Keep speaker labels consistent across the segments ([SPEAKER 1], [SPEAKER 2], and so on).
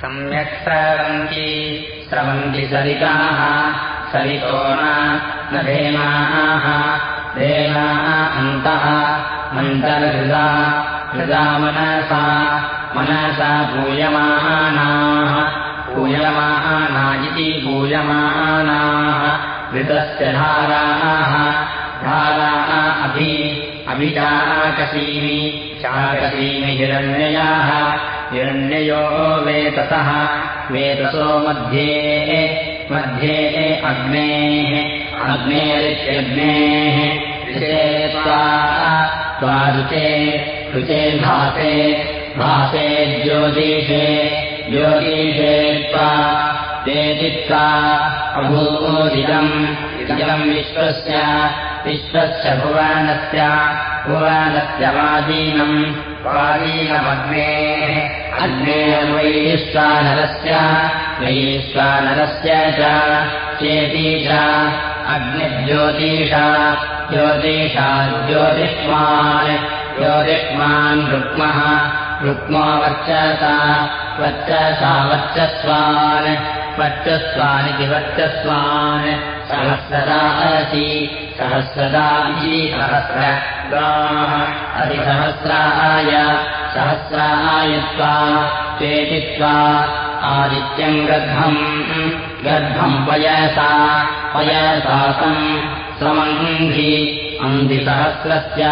[SPEAKER 1] सम्यक् स्रवन्ति। स्रवन्ति सरिताः सरितो न धेनाः धेनाः अन्तः मन्तर्हृदा हृदा मनसा मनसा पूयमानाः पूयमाना इति पूयमानाः ऋतस्य धाराः धाराः अभि अभिचाकसीमि चाकसीमि हिरण्ययाः हिरण्ययो वेतसः, वेतसो मध्ये मध्ये अग्नेः अग्नेरित्यग्नेः ऋचे ऋचे भासे भासे ज्योतिषे। ज्योतिषे त्वा ते चित्वा अभूदिदम् इदम् विश्वस्य विश्वस्य भुवनस्य भुवनस्य वादीनम् वादीनमग्नेः अग्नेर्वैश्वानरस्य वैश्वानरस्य च चेती च अग्निज्योतिषा ज्योतिषा ज्योतिष्मान् ज्योतिष्मान् रुक्मः रुक्मा वर्चसा वर्चसा वर्चस्वान् वर्चस्वानिति वर्चस्वान्। सहस्रदा असि सहस्रदा सहस्रगाः अधिसहस्राय सहस्रायत्वा चेतित्वा आदित्यम् गर्भम् गर्भम् पयसा पयसासम् समङ्घि अन्धिसहस्रस्य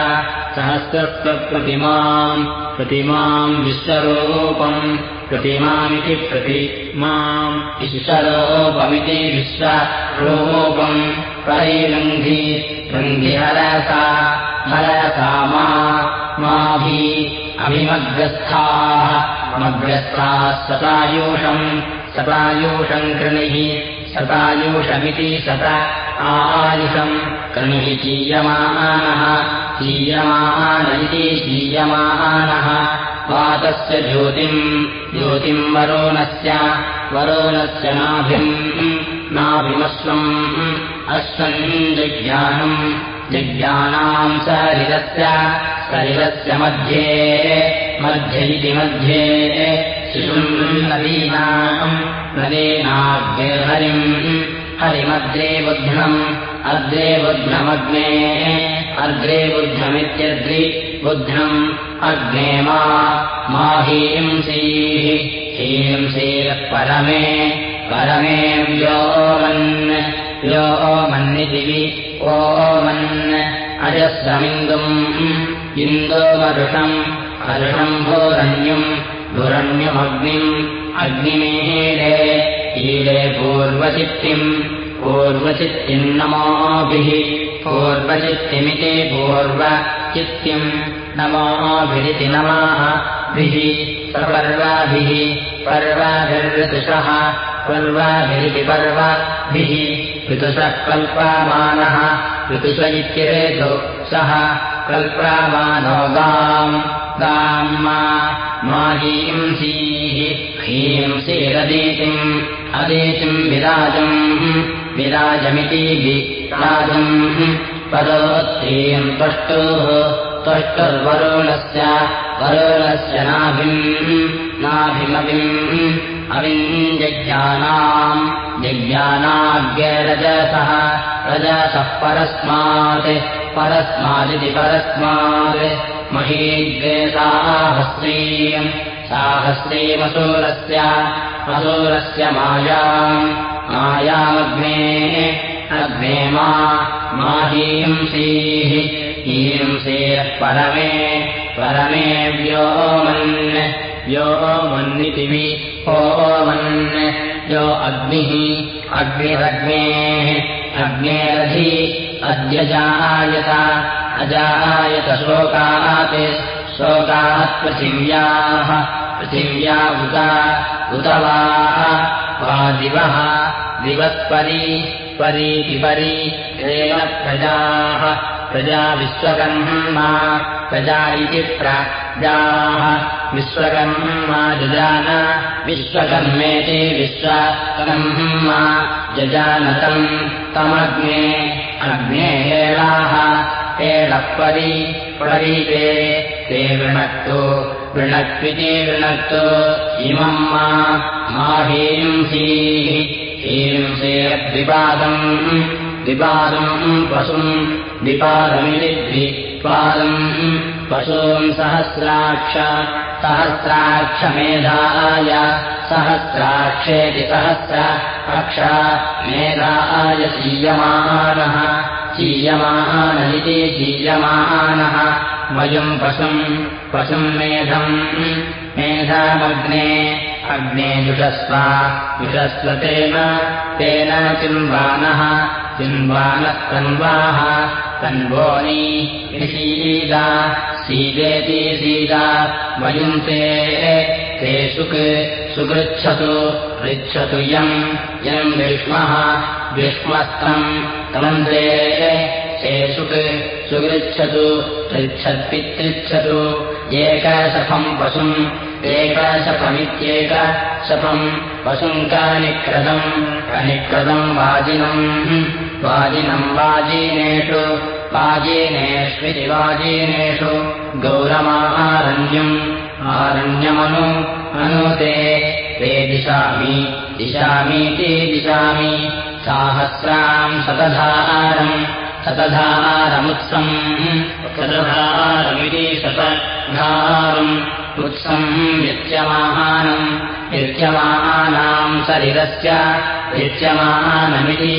[SPEAKER 1] सहस्रत्वप्रतिमाम् प्रतिमाम् विश्वरूपम् प्रतिमामिति प्रतिमाम् विश्वरूपमिति विश्वरूपम् परिलङ्घि लङ्घिहरसा हरसा माभि अभिमग्रस्थाः मग्रस्थाः सतायूषम् सतायूषम् कृणिः सतायूषमिति सत आयुषम् कृणिः चीयमानः चीयमान इति चीयमानः। वातस्य ज्योतिम् ज्योतिम् वरोणस्य वरोणस्य नाभिम् नाभिमश्वम् अश्वम् जिज्ञानम् जिज्ञानाम् सरिरस्य सरिरस्य मध्ये मध्ये इति मध्ये। शिशुम् नदीनाम् नदीनाग्निर्हरिम् हरिमद्रे बुध्नम् अग्रे बुध्नमग्ने अग्रे बुद्धमित्यद्रि बुध्नम् अग्ने मा हींसीः। हींसीः परमे परमे व्योमन्। व्योमन्निदिवि ओमन्। अजस्रमिन्दुम्। इन्दोमरुषम् हर्षम् भूरण्यम् भुरण्यमग्निम् अग्निमीडे ईडे पूर्वचित्तिम् पूर्वचित्तिम् नमोभिः पूर्वचित्तिमिति पूर्वचित्तिम् नमोभिरिति नमाभिः सपर्वाभिः। पर्वाभिरिति पर्वभिः। ऋतुषः कल्पामानः। ऋतुष इत्येतु सः कल्पामानो गाम् गाम् मा हींसीः हींसीरदीतिम् अदीतिम् विराजम् विराजमिति विराजम् पदोत्तीम् त्वष्टुः त्वष्टुर्वरुणस्य वरुणस्य नाभिम् नाभिमभिम् अविञ्जज्ञानाम् जज्ञानाग्यरजसः रजसः परस्मात् परस्मादिति परस्मात् महीग्रे साहस्रीम् साहस्रीमसूरस्य मसूरस्य मायाम्। मायामग्ने अग्ने मा हींसीः हींसेः परमे परमे व्योमन् व्योमन्नितिवि ओमन्। यो अग्निः अग्निरग्नेः अग्नेरधि अद्यजायत अजायत शोकात् शोकात् पृथिव्याः पृथिव्या उत उत वा दिवः दिवत्परि परीति परि तेन प्रजाः प्रजा विश्वकर्मा प्रजा इति प्रजाः विश्वकर्मा जजान विश्वकर्मेति विश्वकर्मा जजानतम् तमग्ने हेलाः हेलः परि परीते ते वृणक्तु वृणक्विति वृणक्तु इमम् मा माहींसीः हींसेर्द्विपादम् द्विपादम् पशुम् द्विपादमिति द्विपादम् पशून् सहस्राक्ष सहस्राक्षमेधाय सहस्राक्षेति सहस्र अक्षा मेधाय चीयमानः चीयमान इति चीयमानः वयम् पशुम् पशुम् मेधम् मेधामग्ने अग्ने जुषस्व जुषस्वतेन तेन चिम्बानः चिम्बानः कन्वाः कन्वोनी सीदा सीदा वयुन्ते ते सुक् सुगृच्छतु पृच्छतु यम् यम् विष्मः विष्मस्तम् तमन्ते ते सुक् सुगृच्छतु पृच्छत्पितृच्छतु एकशफम् पशुम् एकशफमित्येक शफम् पशुम् कानिक्रदम् कनिक्रदम् वाजिनम् वाजिनम् वाजीनेषु वाजीनेष्विति वाजीनेषु गौरमारण्यम् आरण्यमनु अनुते ते। दिशामि दिशामीति दिशामि। साहस्राम् शतधारम् शतधारमुत्सम् शतधारमिति शतधारम् उत्सम् यच्यमानम् यच्यमानाम् शरीरस्य यच्यमानमिति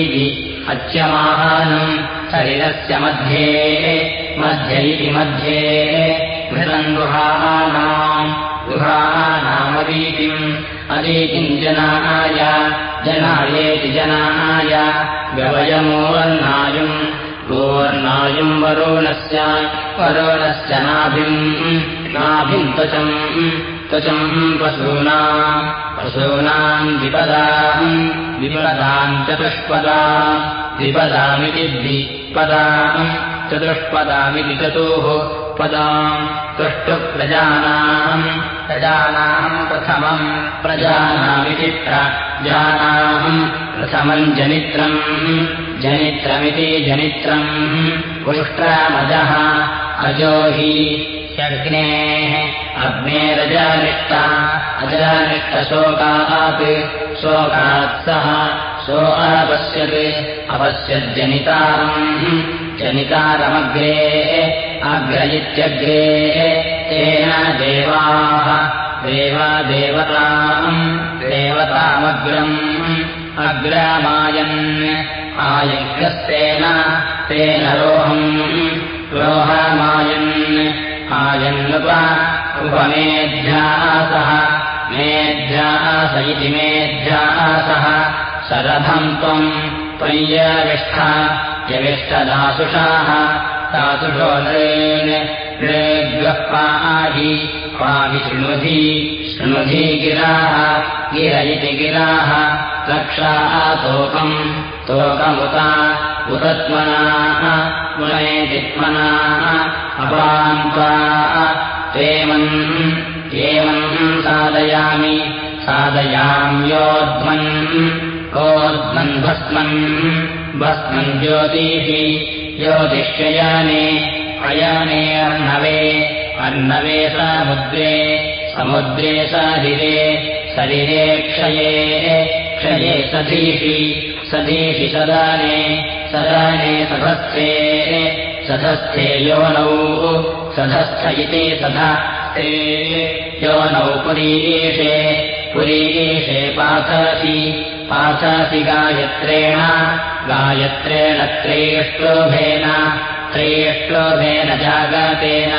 [SPEAKER 1] अच्यमानम् शरीरस्य मध्ये मध्ये इति मध्ये घृतम् गुहानाम् गुहानामदीतिम् अदीतिम् जनाय जनायेति जनाय व्यवयमोर्नायुम् गोर्नायुम् वरुणस्य वरुणस्य नाभिम् नाभिम् त्वचम् त्वचम् पशूना पशूनाम् द्विपदाम् द्विपदाम् चतुष्पदा द्विपदामिति द्विपदाम् चतुष्पदामिति चतुः पदाम् तुष्टुप्रजानाम् प्रजानाम् प्रथमम् प्रजानामिति प्रजानाम् प्रथमम् जनित्रम् जनित्रमिति जनित्रम् उष्ट्रामजः अजो हि ह्यग्नेः अग्नेरजानिष्टा अजरानिष्टशोकात् शोकात् सः सो अपश्यत् अपश्यज्जनितारम् जनितारमग्रे अग्र इत्यग्रे तेन देवाः देवा देवताम् देवतामग्रम् अग्रामायन् आयज्ञस्तेन तेन रोहम् रोहमायन् आयन्नुप उपमेध्यासः मेध्यास इति मेध्यासः। शरथम् त्वम् त्वय्यविष्ठ यविष्टदासुषाः। दासुषो नृग्रः पाहि पाहि शृणुधि शृणुधि गिराः गिर इति गिराः। रक्षातोकम् तोकमुता उतत्मनाः मुनेतित्मनाः अपान्त्वा त्वेमन् एवम् साधयामि। साधयाम्योध्वन् कोध्वन् भस्मन् भस्मन् ज्योतिः। ज्योतिष्ययाने अयाने अर्णवे अर्णवे समुद्रे समुद्रे सरिरे शरीरे क्षये क्षये सधीषि सधीषि सदाने सदाने सधस्थे सधस्थे योनौ सधस्थ इति सधस्थे योनौ पुरीषे। पुरीषे पाथसि पाथसि गायत्रेण। गायत्रेण त्रेष्टोभेन। त्रेष्टोभेन जागतेन।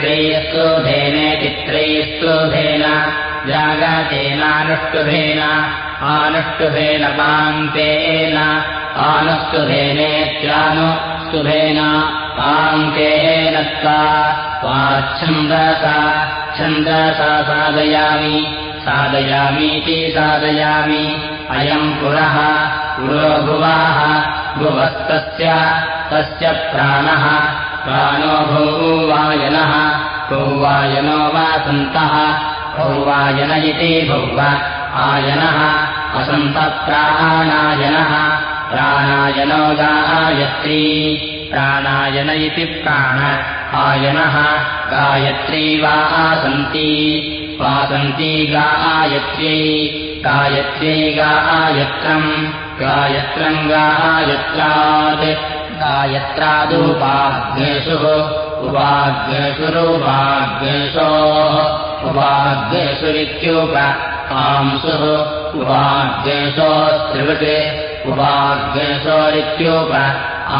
[SPEAKER 1] त्रयस्तोभेनेति त्रयस्तोभेन जागतेनानुष्टुभेन आनुष्टुभेन पाङ्केन आनुष्टुभेनेत्यानुस्तुभेन पाङ्केन त्वाच्छन्दसा छन्दसा साधयामि साधयामीति साधयामि। अयम् पुरः पुरो भुवाः भुवस्तस्य तस्य प्राणः। प्राणो भौवायनः भौवायनो वासन्तः भौवायन इति भौव आयनः असन्तप्राणायनः प्राणायनो गायत्री प्राणायन इति प्राण। आयनः गायत्री वा आसन्ती। वासन्ती गायत्र्यै गायत्री गायत्रम् गायत्रम् गायत्रात् गायत्रादुपाग्नेषु उपाग्नेषुरुपाग्नेशोः उपाग्नेषुरित्युप आंसुः। उपाग्नेशोस्त्रिवृते उपाग्नेशोरित्युप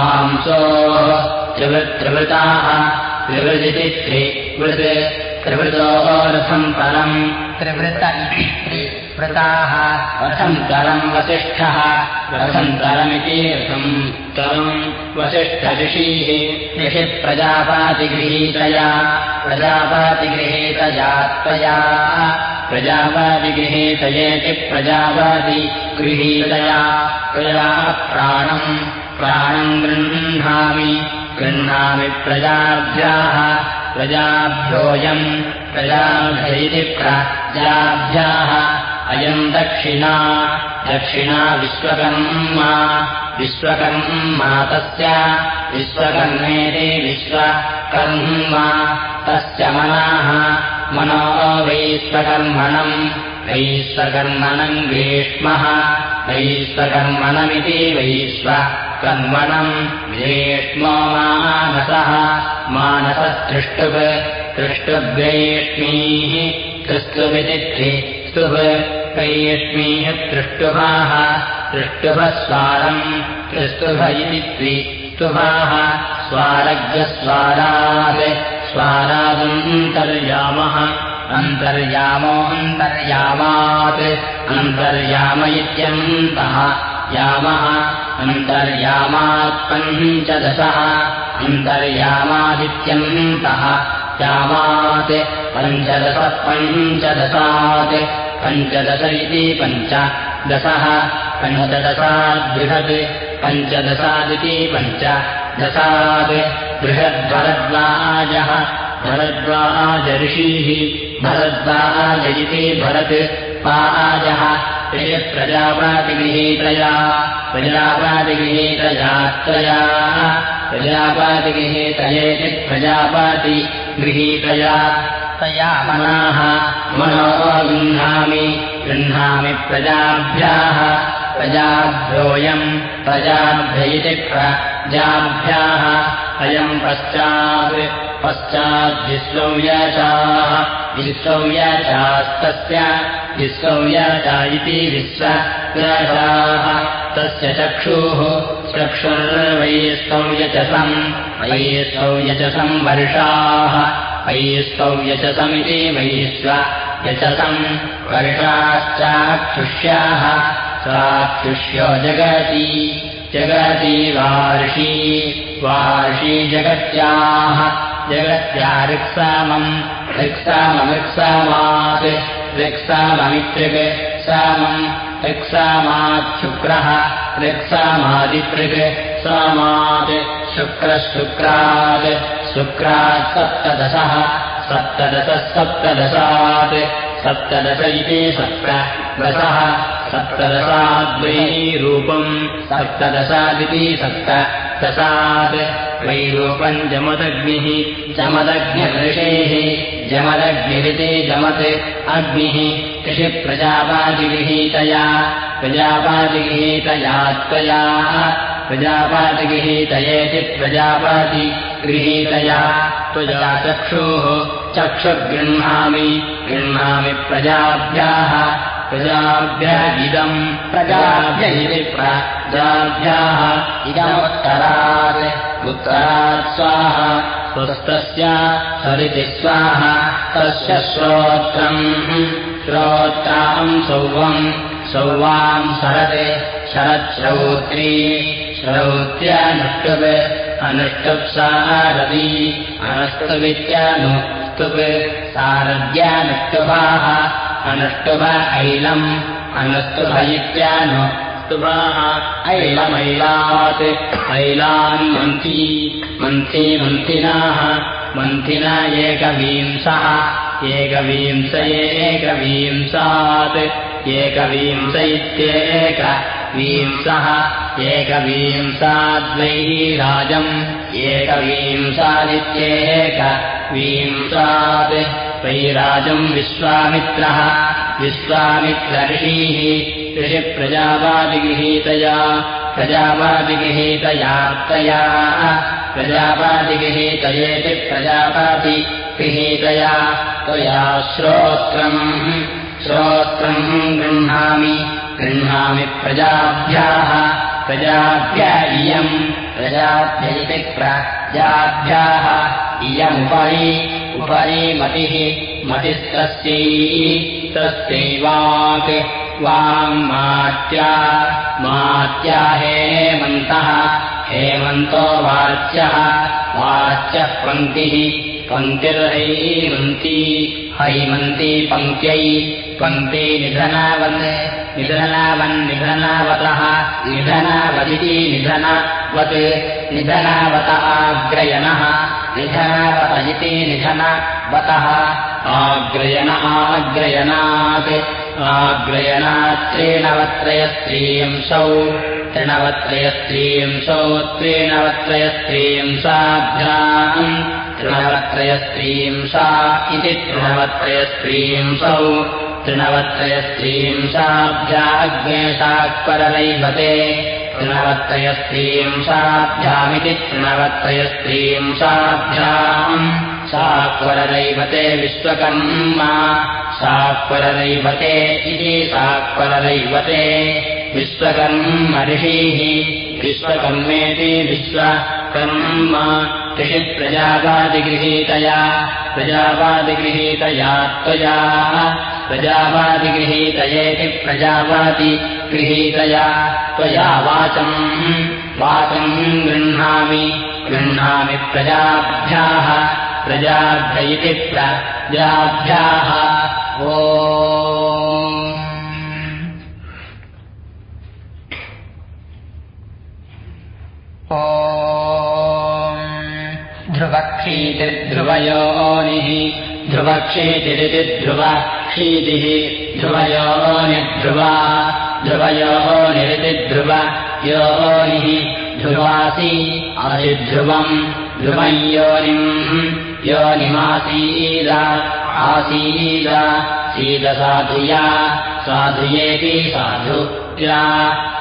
[SPEAKER 1] आंसोः त्रिवृत्त्रिवृताः त्रिवृदिति त्रिवृत् व्रताः रथन्तरम् वसिष्ठः। रथन्तरमिति रथम् तरम् वसिष्ठऋषीः। ऋषिः प्रजापातिगृहीतया प्रजापातिगृहीतया त्वया प्रजापातिगृहीतयेति प्रजापातिगृहीतया। त्वया प्राणम् प्राणम् गृह्णामि। गृह्णामि प्रजाभ्याः। प्रजाभ्योऽयम् प्रजाभ्यैति प्रजाभ्याः अयम् दक्षिणा दक्षिणा विश्वकर्मा विश्वकर्मा तस्य विश्वकर्मेति विश्वकर्मा तस्य मनाः मनो वैश्वकर्मणम् वैश्वकर्मणम् ग्रीष्मः वैश्वकर्मणमिति वैश्वकर्मणम् ग्रीष्मो मानसः मानसस्तृष्टुप् तृष्टुग्रैष्मीः तृष्टुविति स्तुः कैष्मीः तृष्टुभाः तृष्टुभः स्वारम् तृष्टुभ इति त्रिस्तुभाः स्वारग्रस्वारात् स्वारादन्तर्यामः अन्तर्यामोऽन्तर्यामात् अन्तर्याम इत्यन्तः यामः अन्तर्यामात् पञ्चदशः अन्तर्यामादित्यन्तः यामात् पञ्चदशः पञ्चदशात् पञ्चदश इति पञ्चदशः पञ्चदशाद्बृहत् पञ्चदशादिति पञ्चदशात् बृहद्भरद्वाजः भरद्वाजऋषीः भरद्वाज इति भरत् पाजः प्रजापातिगृहीतया प्रजापातिगृहीतया त्रया प्रजापातिगृहीतयेति प्रजापातिगृहीतया तया मनाः मनो गृह्णामि गृह्णामि प्रजाभ्याः। प्रजाभ्योऽयम् प्रजाभ्य इति प्रजाभ्याः अयम् पश्चात् पश्चाद्विश्वव्याचाः। विश्वव्याचास्तस्य विश्वव्याचा इति विश्वव्याचाः तस्य चक्षुः चक्षुर्वैस्तव्यचसम् वैस्तव्यचसम् वर्षाः वैस्तव्यचसमिति वैश्वयचसम् वर्षाश्चाक्षुष्याः साक्षुष्यो जगति जगति वार्षी वार्षी जगत्याः जगत्या ऋक्सामम् ऋक्साममृक्सामात् ऋक्साममित्रिक् सामम् ऋक्सामाच्छुक्रः ऋक्सामादितृक् सामात् शुक्रशुक्रात्। शुक्रात् सप्तदशः सप्तदशः सप्तदशात्। सप्तदश इति सप्तदशः। सप्तदशाद्वैरूपम्। सप्तदशादिति सप्तदशात्। वैरूपम् जमदग्निः जमदग्निऋषेः जमदग्निरिति जमत् अग्निः। कृषिप्रजापादिगृहीतया प्रजापादिगृहीतया त्वया प्रजापादिगृहीतयेति प्रजापादिगृहीतया त्वया चक्षुः चक्षुर्गृह्णामि गृह्णामि प्रजाभ्याः प्रजाभ्यः इदम् प्रजाभ्य इति प्रजाभ्याः इदमुत्तरात् उत्तरात् स्वाहा स्वस्तस्य सरिति स्वाहा तस्य श्रोत्रम् श्रोत्राम् सौवम् सौवाम् सरत् शरच्छ्रौत्री श्रौत्यानुष्टुप् अनुष्टुप्सारदी अनुष्टुवित्यानुष्टुप् सारद्यानुष्टुभाः अनुष्टुभ ऐलम् अनुष्टुभ इत्यानुष्टुभाः ऐलमैलात् ऐलान् मन्थी मन्थी मन्थिनाः मन्थिना एकवींसः एकवींस एकवींसात् एकवींस एकवींसाद्वैराजम् एकवींसादित्येकवींसात् त्वयि राजम् विश्वामित्रः विश्वामित्रऋषीः ऋषिप्रजावादिगृहीतया प्रजावादिगृहीतयार्तया प्रजावादिगृहीतयेति प्रजावादि गृहीतया त्वया श्रोत्रम् श्रोत्रम् गृह्णामि। गृह्णामि प्रजाभ्याः। प्रजाभ्य इयम् प्रजाभ्यैति प्रजाभ्याः इयमुपरि। उपरि मतिः। मतिस्तस्यै। तस्यैवाक् वाङ्मात्या मात्या। हेमन्तः। हेमन्तो वाच्यः वाच्यः पङ्क्तिः पङ्क्तिर्हैमन्ती हैमन्ती पङ्क्त्यै। पङ्क्ति निधनावन् निधनावन्निधनावतः निधनावदिति निधनवत्। निधनावत निधनावत इति निधनवतः। आग्रयण आग्रयणात्। आग्रयणात्रेणवत्रयस्त्रींशौ। तृणवत्रयस्त्रींशौ। त्रीणवत्रयस्त्रींसाभ्याम् तृणवत्रयस्त्रींसा इति तृणवत्रयस्त्रींसौ तृणवत्रयस्त्रींसाभ्याग्नेशाक्परलैभते तृणवत्रयस्त्रींसाभ्यामिति तृणवत्रयस्त्रींसाभ्याम् साक्वरदैवते विश्वकर्मा। साक्वरदैवते इति साक्वरदैवते विश्वकर्म ऋषीः। विश्वकर्मेति विश्वकर्म ऋषिप्रजावादिगृहीतया प्रजावादिगृहीतया त्वया प्रजावादिगृहीतयेति प्रजावादि गृहीतया त्वया वाचम् वाचम् गृह्णामि गृह्णामि प्रजाभ्याः प्रजाभ्य इति प्रजाभ्याः ओ ध्रुवक्षीतिर्ध्रुवयोनिः ध्रुवक्षीतिरिति ध्रुवक्षीतिः ध्रुवयोनिध्रुवा ध्रुवयोनिरिति ध्रुव योनिः ध्रुवासि अधिध्रुवम् ध्रुवम् योनिम् योनिमासीद आसीद सीदसाधुया साधुयेति साधु या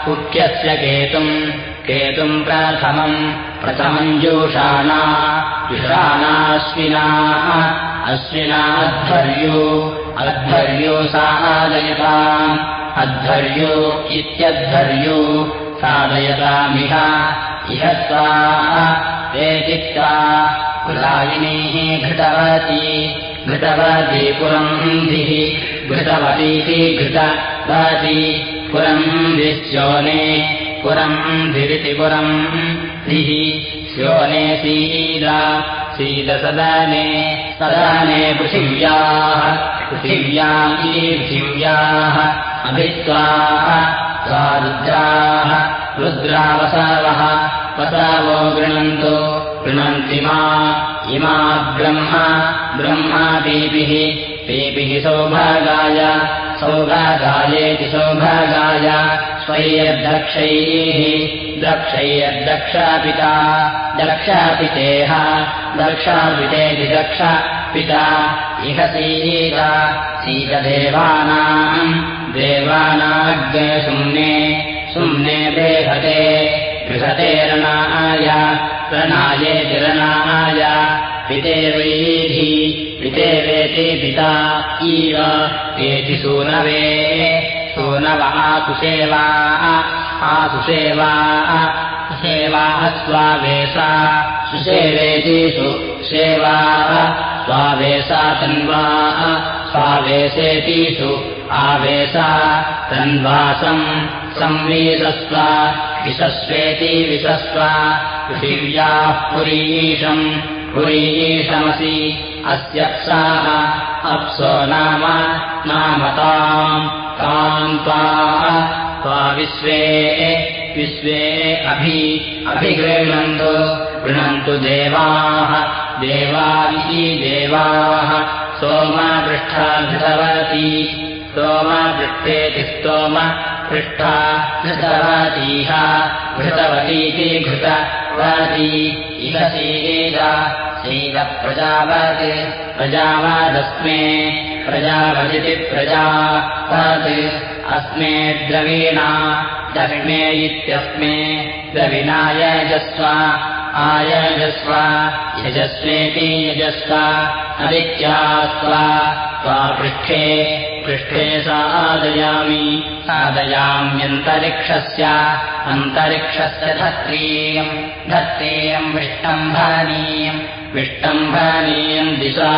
[SPEAKER 1] कुख्यस्य केतुम् केतुम् प्रथमम् प्रथमम् जोषाणा जुषाणाश्विनाः अश्विनाध्वर्यो अध्वर्यो साधयताम् अध्वर्यो इत्यध्वर्यो साधयतामिह इह स्वाहा वेदित्वा कुलायिनीः घृतवती घृतवती पुरन्धिः घृतवतीति घृतवती पुरन्धिश्चोने पुरन्धिरिति पुरम् धिः स्योने सीदा सीदसदने सदने पृथिव्याः पृथिव्यामिति पृथिव्याः अभित्वाः सा रुद्राः रुद्रावसावः वसावो गृह्णन्तु गृह्णन्ति मा इमा ब्रह्म ब्रह्मा दीपिः दीपिः सौभागाय सौभागायेति सौभागाय स्वय्यर्दक्षैः दक्षय्यर्दक्षापिता दक्षापितेह दक्षापितेति दक्षपिता इह सीत सीतदेवानाम् देवानाग्ने सुम्ने सुम्ने बृहते बृहते रणाय रणायेति रणाय पितेवैधि पितेवेति पिता इव एति सूनवे सूनव आसुसेवा आसुसेवा सुसेवाः स्वावेशा सुसेवेतिषु सेवा स्वावेशा तन्वा स्वावेशेतीषु आवेशा तन्वासम् संवीसस्व विशस्वेति विशस्व पृथिव्याः पुरीशम् पुरीशमसि। अस्यप्साः अप्सो नाम नामताम्। ताम् त्वा त्वा विश्वे विश्वे अभि अभिगृह्णन्तु। गृह्णन्तु देवाः। देवा। इति देवाः सोमपृष्ठा घृतवती सोमपृष्ठेति स्तोम पृष्ठा घृतवतीह घृतवतीति घृतवती इह चैव प्रजावत् प्रजावादस्मे प्रजावदिति प्रजावत् अस्मे द्रवीणा दर्मे इत्यस्मे द्रविणायजस्व आयजस्व यजस्वेति यजस्व अदित्या स्वा पृष्ठे पृष्ठे सादयामि सादयाम्यन्तरिक्षस्य अन्तरिक्षस्य धत्रीयम् धत्रीयम् विष्टम्भनीयम् विष्टम्भनीयम् दिशा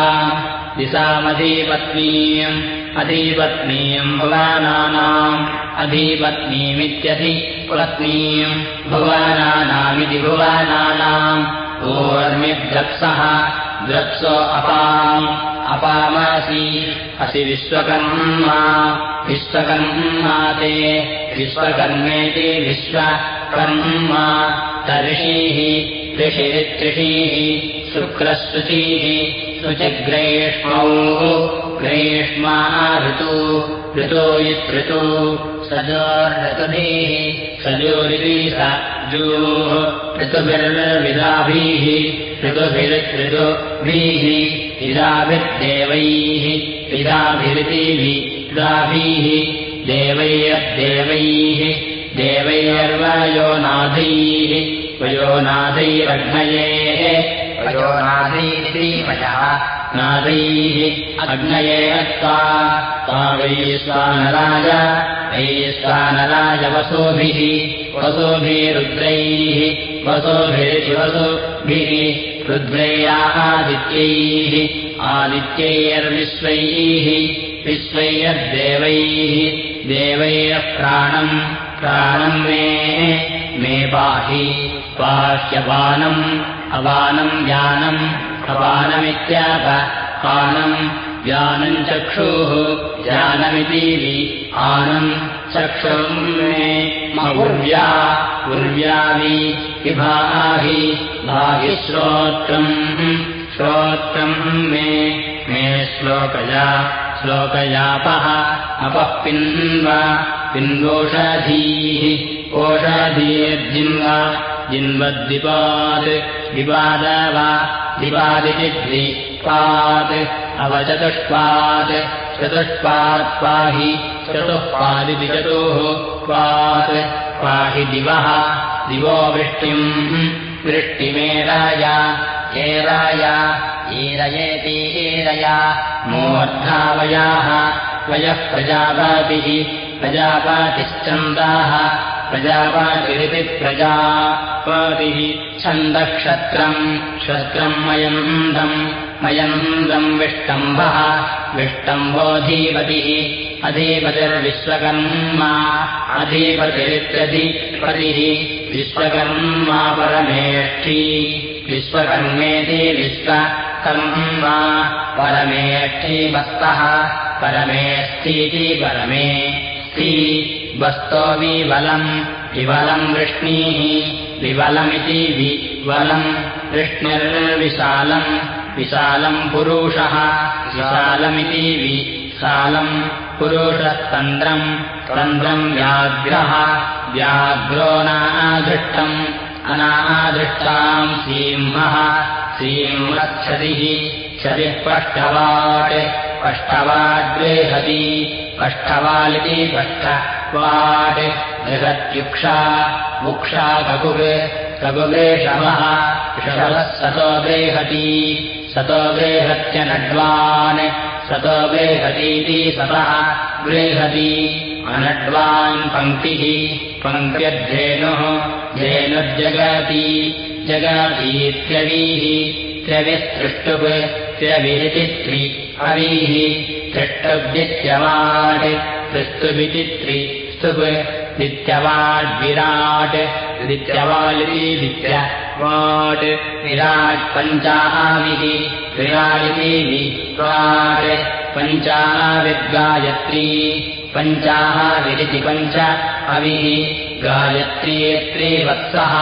[SPEAKER 1] दिशामधीपत्नीयम् अधिपत्नीयम् भुवानानाम् अधिपत्नीमित्यधिपत्नीयम् भुवानानामिति भुवानानाम् ओर्मिद्रप्सः द्रप्सो अपाम् अपामासि। असि विश्वकर्मा विश्वकर्मा ते विश्वकर्मेति विश्वकर्मा। तर्षीः ऋषिरित्रिषीः शुक्रश्रुचिः शुचिग्रेष्मौ ग्रेष्मा ऋतु ऋतो यत्ऋतु सजोर्ऋतुभिः सजोरिति सजोः ऋतुभिर्विदाभिः ऋतुभिरुत्ऋतुभिः विदाभिर्देवैः विदाभिरितिभिदाभिः देवैर्देवैः देवैर्वयोनाथैः वयोनाथैरग्नयेः वयोनाथैरितिमयः नादैः अग्नये त्वा वैश्वानराज वैश्वानराज वसोभिः वसोभिरुद्रैः वसोभिरिति वसुभिः रुद्रैरादित्यैः आदित्यैर्विश्वैः विश्वैर्देवैः देवैरप्राणम् प्राणम् मे मे पाहि बाह्यपानम् अपानम् ज्ञानम् अपानमित्यापानम् ज्ञानम् चक्षुः ज्ञानमिति आनम् मे मौर्व्या उर्व्यावि विभाहि भाहि श्रोत्रम् श्रोत्रम् मे मे श्लोकया श्लोकयापः अपः पिन्वा पिन्वोषधीः ओषधीर्जिन्व जिन्वद्विपात् वा दिपादिति द्विपात् अवचतुष्पात् चतुष्पात् पाहि चतुःपादिति चतुः पात् पाहि दिवः दिवो वृष्टिम्। वृष्टिमेराय एराय ईरयेति ईरया मूर्धावयाः वयः प्रजापातिः प्रजापातिश्चन्दाः प्रजापातिरिति प्रजापातिः। छन्दक्षत्रम् क्षत्रम् मयन्दम् मयन्दम् विष्टम्भः विष्टम्भोऽधीपतिः अधिपतिर्विश्वकर्मा अधिपतिरित्यधिपतिः विश्वकर्मा परमेष्ठी। विश्वकर्मेति विश्वकर्मा परमेष्ठी वस्तः। परमेष्ठीति परमे स्त्री वस्तो विवलम् विवलम् वृष्णीः। विवलमिति विवलम् वृष्णिर्विशालम्। विशालम् पुरुषः। विशालमिति विशालम् पुरुषस्तन्द्रम् तन्द्रम् व्याघ्रः। व्याघ्रोनाधृष्टम् अनादृष्टाम् सिंहः। सिंहच्छतिः क्षतिः। पष्टवाट् पष्टवाड्गृहति पष्टवालिति पष्टवाट् बृहत्युक्षा। मुक्षा ककुग् ककुगृषभः ऋषभः सतो गृहति सतो गृहत्य नड्वान् सतो गृहतीति सतः गृहति अनड्वान् पङ्क्तिः पङ्क्त्यध्येनुः धेनुर्जगति। जगतीत्यवीः त्र्यविस्तृष्टुप् त्र्यविरिति त्रि अवीः त्रिष्टुब्दित्यवाट् त्रिस्तुभिति त्रिस्तुप् दित्यवाड्विराट् दित्यवालिति दित्यवाट् विराट् पञ्चाविः विराडिति विराट् पञ्चाविर्गायत्री पञ्चाविरिति पञ्च अविः गायत्री त्रिवत्सः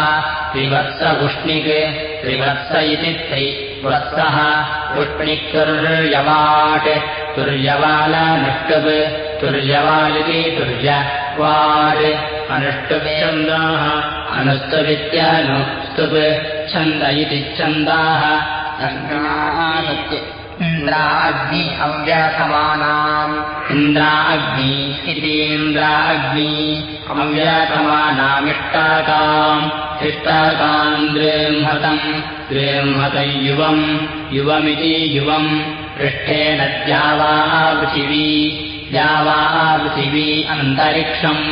[SPEAKER 1] त्रिवत्स उष्णिक् त्रिवत्स इति त्रिवत्सः उष्णिक्तुर्यवाट् तुर्यवालनुष्टुप् तुर्यवालिति तुर्यवाट् अनुष्टुप्छन्दाः अनुस्तुवित्यानुस्तुप् छन्द इति छन्दाः सत्य इन्द्रा अग्नि अव्यथमानाम् इन्द्रा अग्नि इतीन्द्रा अग्नि अव्यथमानामिष्टाकाम् इष्टाकाम् दृह्मतम् दृह्मतम् युवम् युवमिति युवम्। पृष्ठेन द्यावाः पृथिवी द्यावाः पृथिवी अन्तरिक्षम्।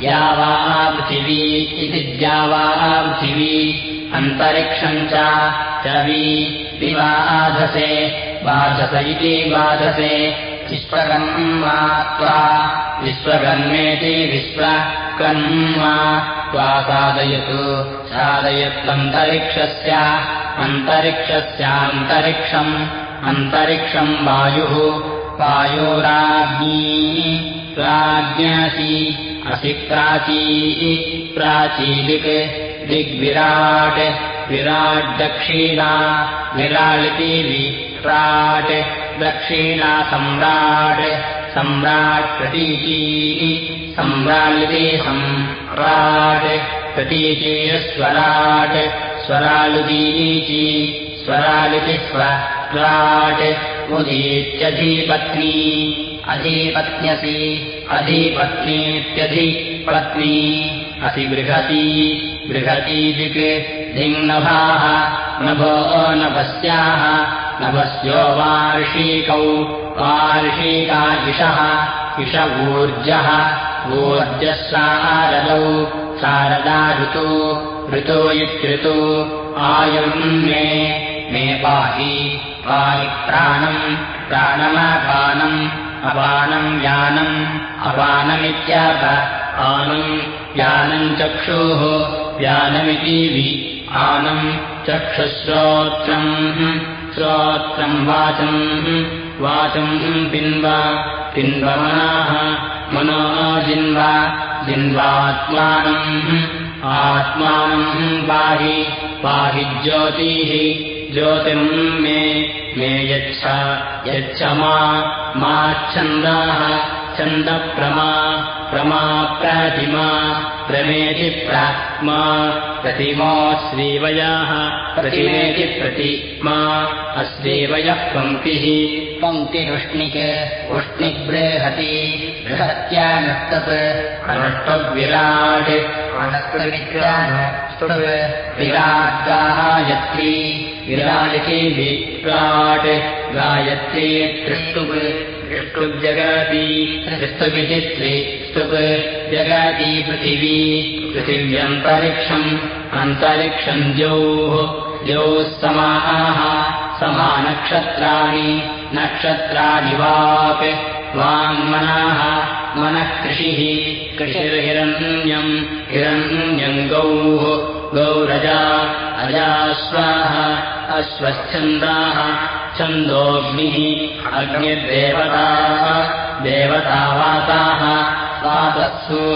[SPEAKER 1] द्यावाः पृथिवी इति द्यावाः पृथिवी अन्तरिक्षम् च वि विवाधसे बाधस इति बाधसे विश्वकर्मा त्वा विश्वकर्मेति विश्वकर्मा त्वा साधयतु साधयत्वन्तरिक्षस्य अन्तरिक्षस्यान्तरिक्षम् अन्तरिक्षम् वायुः वायुराज्ञी राज्ञसि असि प्राची दिग्विराट् विराड्दक्षिणा विरालिति विराट् दक्षिणा सम्राट् सम्राट् प्रतीचीः सम्रालिति सम्राट् प्रतीचीयस्वराट् स्वरालुदीची स्वरालिति स्वराट् उदीत्यधिपत्नी अधिपत्न्यसि अधिपत्नीत्यधिपत्नी असि बृहती बृहतीदिक् दिङ्नभाः नभो नभस्याः नभस्यो वार्षिकौ वार्षिका इषः इष ऊर्जः सारदौ शारदा ऋतु ऋतो इत्यृतु आयुम् मे मे पाहि पाहि प्राणम् प्राणमपानम् अपानम् यानम् अपानमित्याप आनम् यानम् चक्षुः व्यानमिति वि आनम् चक्षुश्रोत्रम् श्रोत्रम् वाचम् वाचम् पिन्व पिन्वमनाः मनो जिन्व जिन्वात्मानम् आत्मानम् पाहि पाहि ज्योतिः ज्योतिम् मे मे यच्छ यच्छ मा छन्दाः छन्दप्रमा प्रमा प्रतिमा प्रमेति प्रात्मा प्रतिमा श्रीवयाः प्रतिमेति प्रतिमा अस्देवयः पङ्क्तिः पङ्क्तिरुष्णिक् उष्णिक्बृहति बृहत्यानुष्टप् अनुष्टविराट् विराट्गायत्री विरालिति विराट् गायत्री त्रिष्टुप् त्रिष्टुब्जगति त्रिस्तुभिति त्रिस्तुप् जगति पृथिवी पृथिव्यन्तरिक्षम् अन्तरिक्षम् द्यौः द्यौः समाः समानक्षत्राणि नक्षत्राणि वाक् वाङ्मनाः मनः कृषिः कृषिर्हिरण्यम् हिरण्यम् गौः गौरजा अजाश्वाः अश्वच्छन्दाः छन्दोऽग्निः अग्निर्देवताः देवतावाताः वातः सूर्य